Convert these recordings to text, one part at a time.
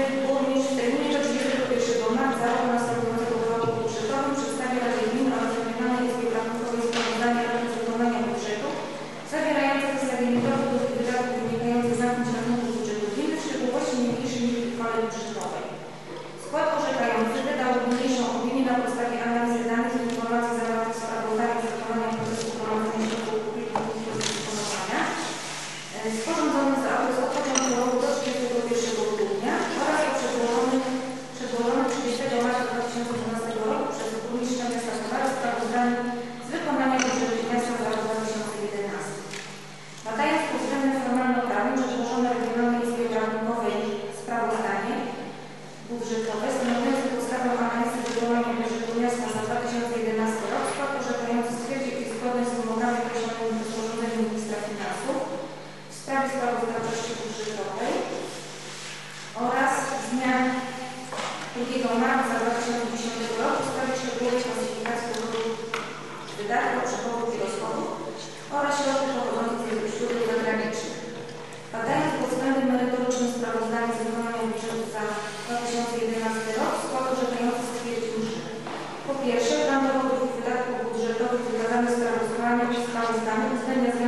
Spirit. Gracias.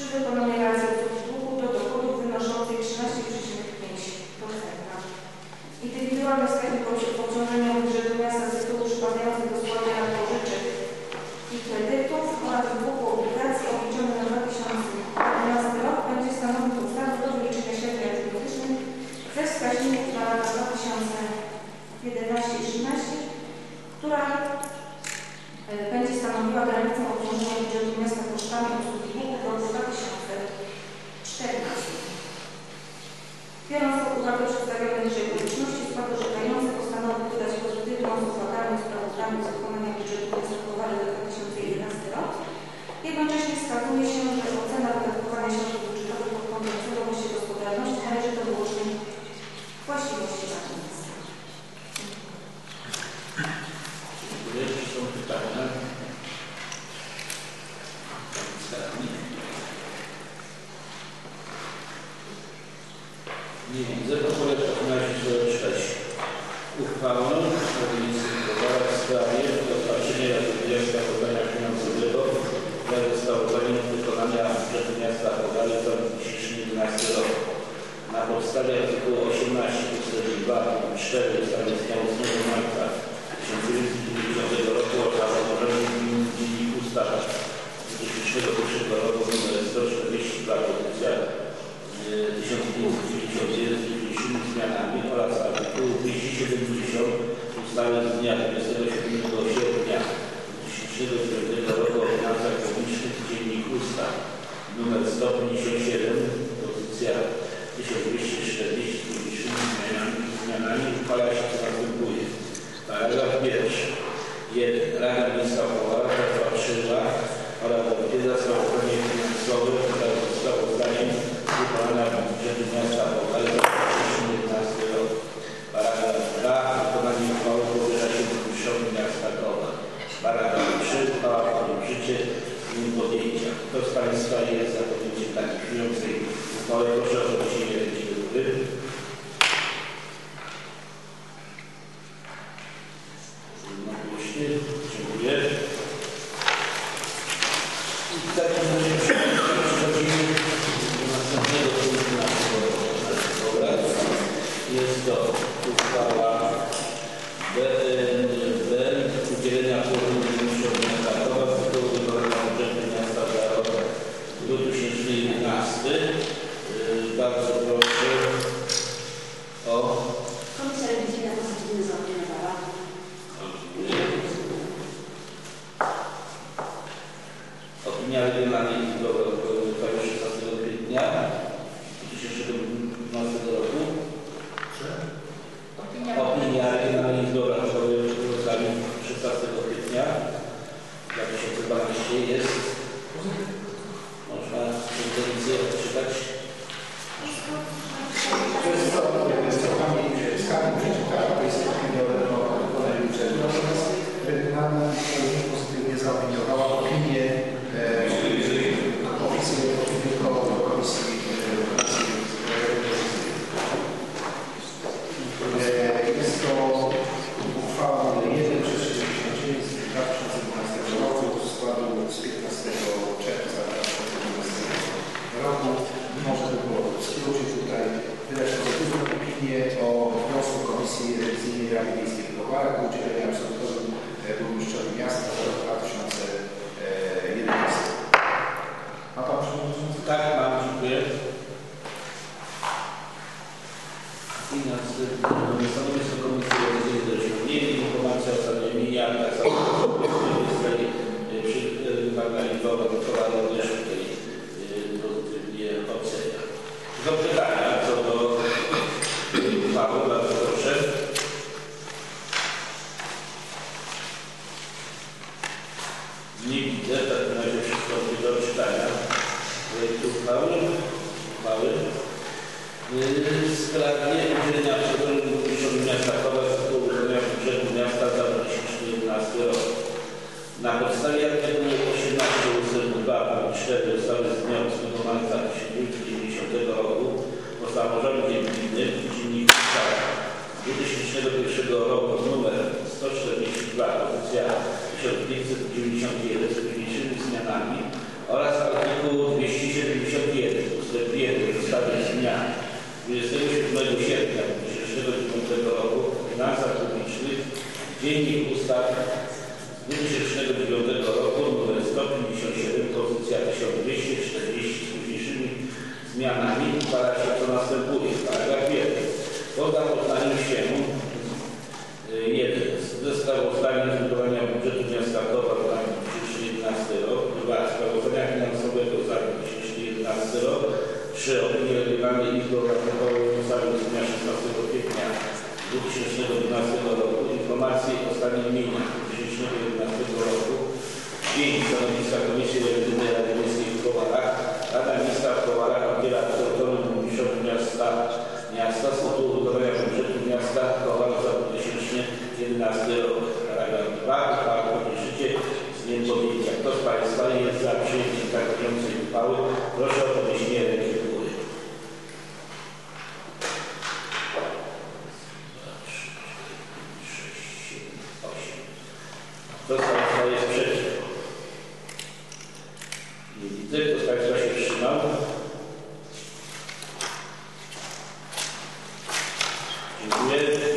Czy wykonać sprawuje się analizą raportowaną już Dziennik Ustaw z 2009 roku nr 157, pozycja 1240 z późniejszymi zmianami uchwala się co następuje. Paragraf 1. Po zapoznaniu się y, 1. Ze sprawozdaniem z wykonania budżetu miasta Kowa na 2011 rok, 2. Sprawozdania finansowego za 2011 rok, 3. Opinie Regionalnej Izby Obrachunkowej w ustawie z dnia 16 kwietnia 2012 roku informacji o stanie gminy 2011 roku i stanowiska Komisji Rewizyjnej Rady Miejskiej w Kowarach. Rada Miejska w Kowarach odbiera autorytowy burmistrzowi miasta, miasta z tytułu wykonania budżetu miasta Kowar za 2011 rok. Paragraf 2. Uchwała podniesiecie z dniem podjęcia. Kto z Państwa jest za przyjęciem tak uchwały? Proszę o podniesienie with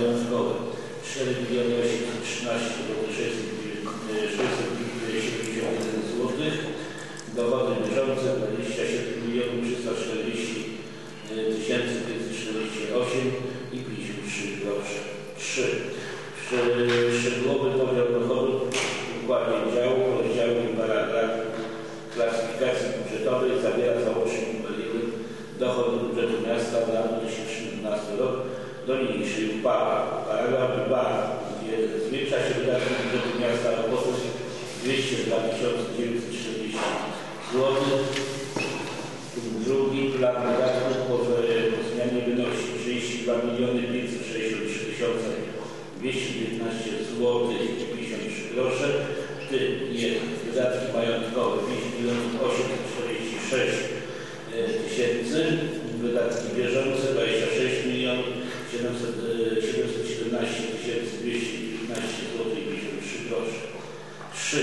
obowiązkowe 4 miliony 813 671 zł, dowody bieżące 27 milionów 340 548 e, i 53 groszy. 3. Szczegółowy podział dochodów w układzie do niniejszej uchwały. Paragraf 2. Gdzie zwiększa się wydatki budżetu miasta o kwotę 202 940 zł. Drugi plan wydatków po, zmianie wynosi 32 563 tysiące 219 zł i 53 grosze, w tym jest wydatki majątkowe 5 846 tysięcy, wydatki bieżące 26 milionów 717 219 zł i 53 grosze. 3.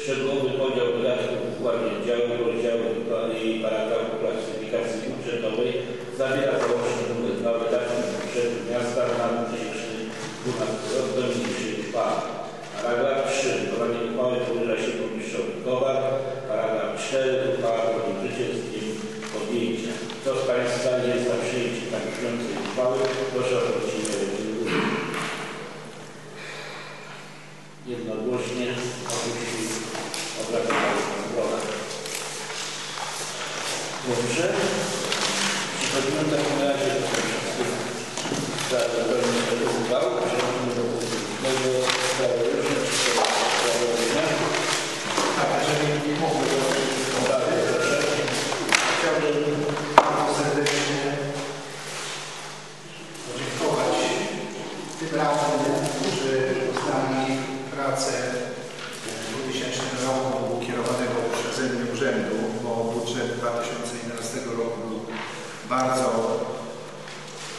Szczegółowy podział wydatków w układzie działu, rozdziału i paragrafu klasyfikacji budżetowej zawiera załącznik nr 2 wydatki budżetu miasta na 2012 rok do niniejszej uchwały. Paragraf 3. Wykonanie uchwały powierza się burmistrzowi Kowal. Paragraf 4. Uchwała wchodzi w życie z dniem podjęcia. Kto z Państwa jest za przyjęciem tak brzmiącej uchwały, proszę o zwrócenie ręki do góry. Jednogłośnie opuścił obrady zbora. Dobrze. Przechodzimy w takim razie do sprawy uchwał. Przechodzimy do mojego sprawozdania. sprawozdania. Tak, jeżeli mogę Dalej, proszę. Chciałbym bardzo serdecznie podziękować tym radnym, którzy uznali pracę w 2000 roku kierowanego przeze mnie urzędu, bo budżet 2011 roku był bardzo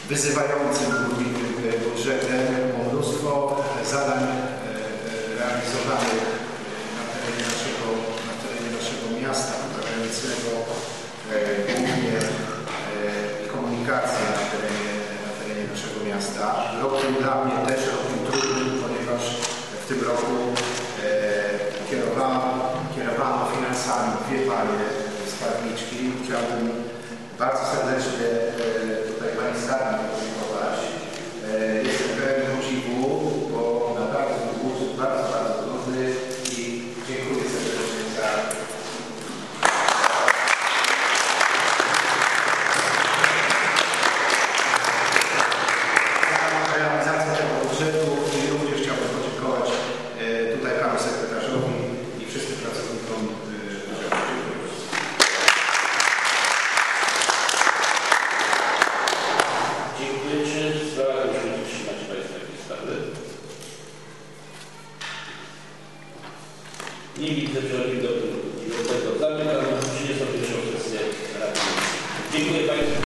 wyzywającym budżetem, było mnóstwo zadań e, e, realizowanych na terenie naszego, na terenie naszego miasta, e, głównie e, komunikację na terenie, na terenie naszego miasta. Rok ten dla mnie też rokiem trudnym, ponieważ w tym roku e, kierowano, kierowano finansami dwie panie skarbniczki. Chciałbym bardzo serdecznie e, tutaj Pani podziękować.